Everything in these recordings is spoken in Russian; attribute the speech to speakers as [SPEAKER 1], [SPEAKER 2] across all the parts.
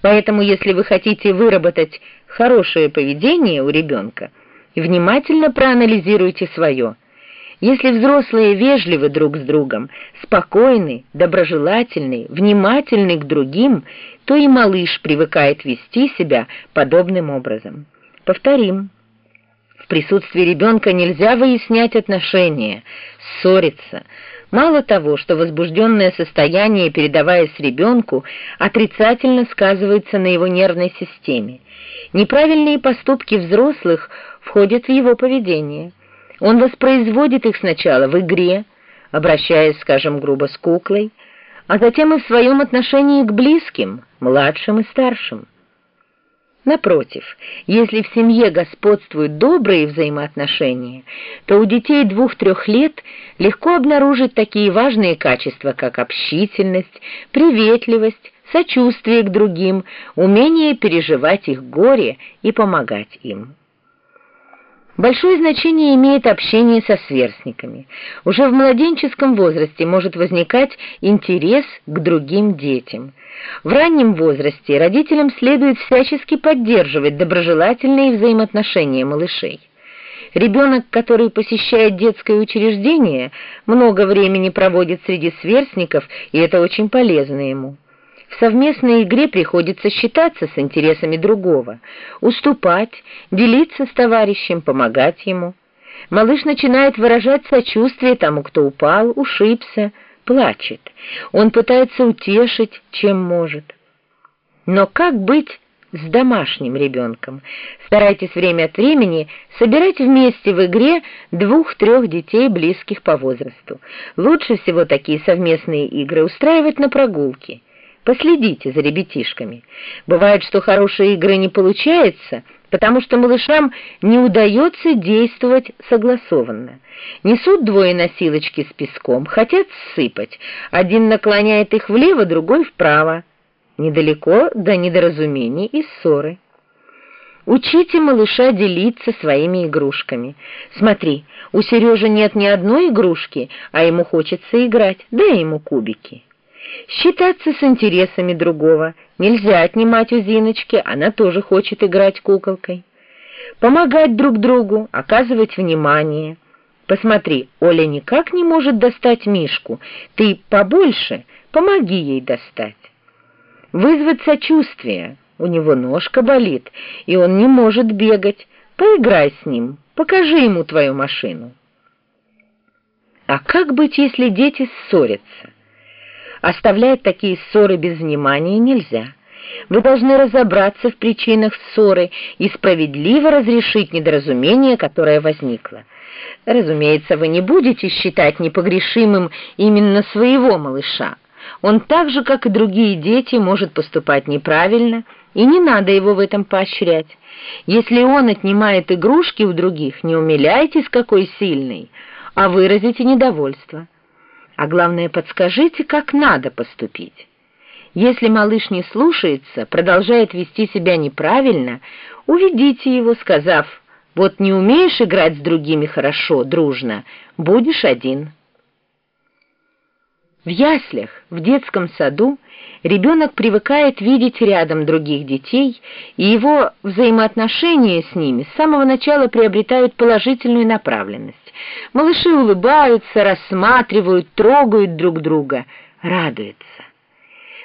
[SPEAKER 1] Поэтому, если вы хотите выработать хорошее поведение у ребенка, внимательно проанализируйте свое. Если взрослые вежливы друг с другом, спокойны, доброжелательны, внимательны к другим, то и малыш привыкает вести себя подобным образом. Повторим. В присутствии ребенка нельзя выяснять отношения, ссориться, Мало того, что возбужденное состояние, передаваясь ребенку, отрицательно сказывается на его нервной системе. Неправильные поступки взрослых входят в его поведение. Он воспроизводит их сначала в игре, обращаясь, скажем, грубо с куклой, а затем и в своем отношении к близким, младшим и старшим. Напротив, если в семье господствуют добрые взаимоотношения, то у детей двух-трех лет легко обнаружить такие важные качества, как общительность, приветливость, сочувствие к другим, умение переживать их горе и помогать им. Большое значение имеет общение со сверстниками. Уже в младенческом возрасте может возникать интерес к другим детям. В раннем возрасте родителям следует всячески поддерживать доброжелательные взаимоотношения малышей. Ребенок, который посещает детское учреждение, много времени проводит среди сверстников, и это очень полезно ему. В совместной игре приходится считаться с интересами другого, уступать, делиться с товарищем, помогать ему. Малыш начинает выражать сочувствие тому, кто упал, ушибся, плачет. Он пытается утешить, чем может. Но как быть с домашним ребенком? Старайтесь время от времени собирать вместе в игре двух-трех детей, близких по возрасту. Лучше всего такие совместные игры устраивать на прогулке. Последите за ребятишками. Бывает, что хорошие игры не получается, потому что малышам не удается действовать согласованно. Несут двое носилочки с песком, хотят сыпать. Один наклоняет их влево, другой вправо. Недалеко до недоразумений и ссоры. Учите малыша делиться своими игрушками. Смотри, у Сережи нет ни одной игрушки, а ему хочется играть, дай ему кубики. Считаться с интересами другого. Нельзя отнимать у Зиночки, она тоже хочет играть куколкой. Помогать друг другу, оказывать внимание. Посмотри, Оля никак не может достать Мишку. Ты побольше, помоги ей достать. Вызвать сочувствие. У него ножка болит, и он не может бегать. Поиграй с ним, покажи ему твою машину. А как быть, если дети ссорятся? Оставлять такие ссоры без внимания нельзя. Вы должны разобраться в причинах ссоры и справедливо разрешить недоразумение, которое возникло. Разумеется, вы не будете считать непогрешимым именно своего малыша. Он так же, как и другие дети, может поступать неправильно, и не надо его в этом поощрять. Если он отнимает игрушки у других, не умиляйтесь, какой сильный, а выразите недовольство. А главное, подскажите, как надо поступить. Если малыш не слушается, продолжает вести себя неправильно, уведите его, сказав, «Вот не умеешь играть с другими хорошо, дружно, будешь один». В яслях, в детском саду ребенок привыкает видеть рядом других детей, и его взаимоотношения с ними с самого начала приобретают положительную направленность. Малыши улыбаются, рассматривают, трогают друг друга, радуются.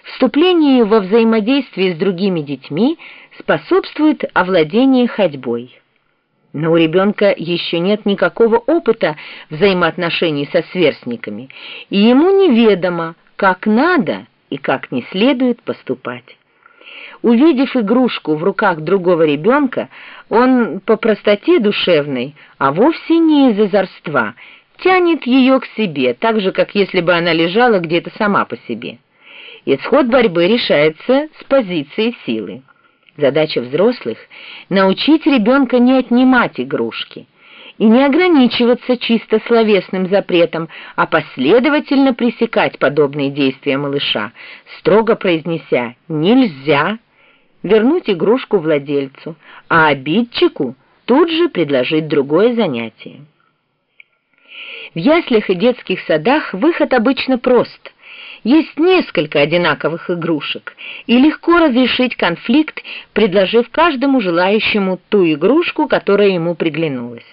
[SPEAKER 1] Вступлению во взаимодействие с другими детьми способствует овладение ходьбой. Но у ребенка еще нет никакого опыта взаимоотношений со сверстниками, и ему неведомо, как надо и как не следует поступать. Увидев игрушку в руках другого ребенка, он по простоте душевной, а вовсе не из озорства, тянет ее к себе, так же, как если бы она лежала где-то сама по себе. Исход борьбы решается с позиции силы. Задача взрослых — научить ребенка не отнимать игрушки и не ограничиваться чисто словесным запретом, а последовательно пресекать подобные действия малыша, строго произнеся «нельзя», вернуть игрушку владельцу, а обидчику тут же предложить другое занятие. В яслях и детских садах выход обычно прост. Есть несколько одинаковых игрушек, и легко разрешить конфликт, предложив каждому желающему ту игрушку, которая ему приглянулась.